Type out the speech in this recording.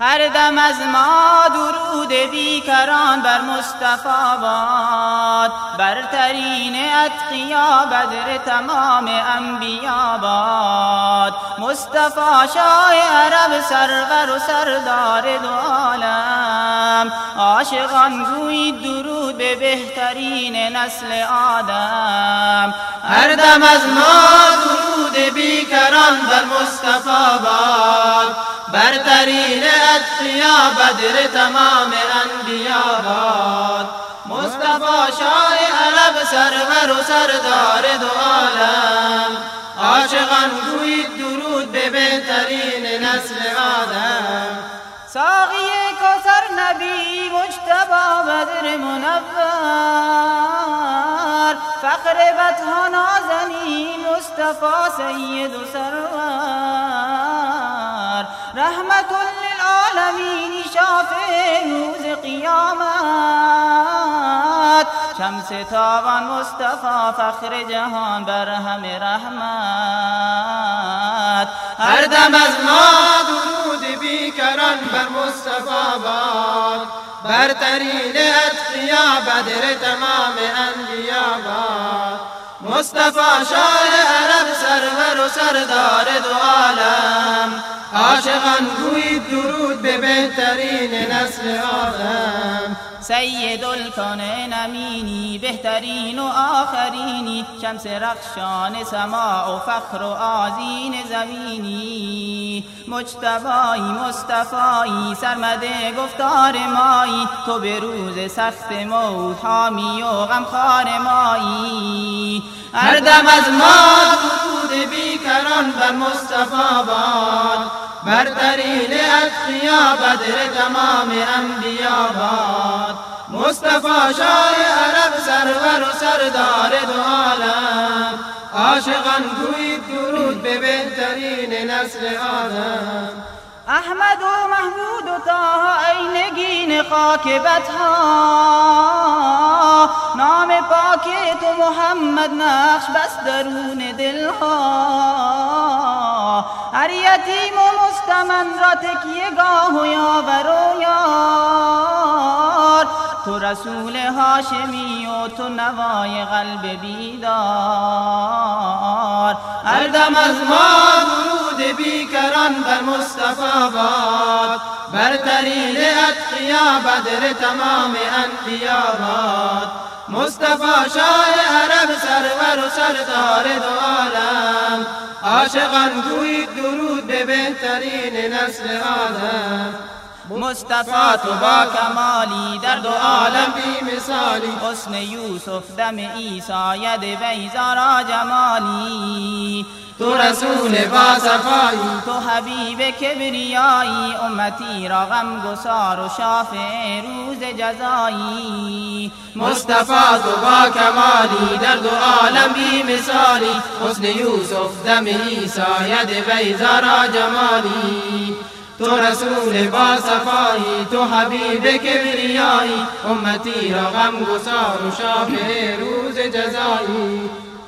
هر دم از ما درود بیکران بر مصطفی باد. برترین اتقیا بدر تمام انبیا باد. مصطفی شاه عرب سرور و سردار دو عالم. عاشقان گویید درود به بهترین نسل آدم. هر دم از ما درود بیکران بر مصطفی باد. برترین اتقیا بدر تمام انبیا باد. مصطفی شاه عرب سرور و سردار دو عالم. عاشقان گویید درود به بهترین نسل آدم. ساقی کسر نبی مجتبا بدر منور. فخر بطها نازنی مصطفی سید و سرور. رحمت للعالمین شافع روز قیامت. شمس تابان مصطفی فخر جهان بر همه رحمت. هر دم از ما درود بیکران بر مصطفی باد. برترین اتقیا بدر تمام انبیا باد. مصطفی شاه عرب سرور و سردار دو عالم. عاشقان گویید درود به بهترین نسل آدم. سید الکون نمینی بهترین و آخرینی. شمس رخشان سما و فخر و آزین زمینی. مجتبایی مصطفایی سرمده گفتار مایی. تو به روز سخت موت حامی و غمخوار مایی. هر دم از ما درود بیکران بر مصطفی باد. برترین اتقیا بدر تمام انبیا باد. شاه عرب سرور و سردار دو عالم. عاشقان گویید درود به بهترین نسل آدم احمد و محمود و تا نگین خاک بتها نام پاک تو محمد نقش بس درون دلها. هر یتیم و مستمن را تکیه گاه و یاور تو رسول هاشمی و تو نوای قلب بیدار. هر دم از ما درود بیکران بر مصطفی باد. برترین اتقیا بدر تمام انبیا باد. مصطفی شاه عرب سرور و سردار دو عالم. عاشقان گویید درود به بهترین نسل آدم. مصطفی تو با کمالی در دو عالم بی مثالی. حسن یوسف دم عیسی ید بیزا را جمالی. تو رسول با صفایی. تو حبیب کبریایی امتی را غم گسار و شافع روز جزایی. مصطفی تو با کمالی در دو عالم بی مثالی. حسن یوسف دم عیسی ید بیزا را جمالی. تو رسول با صفایی تو حبیب کبریایی. امتی را غم گسار و شافع روز جزایی.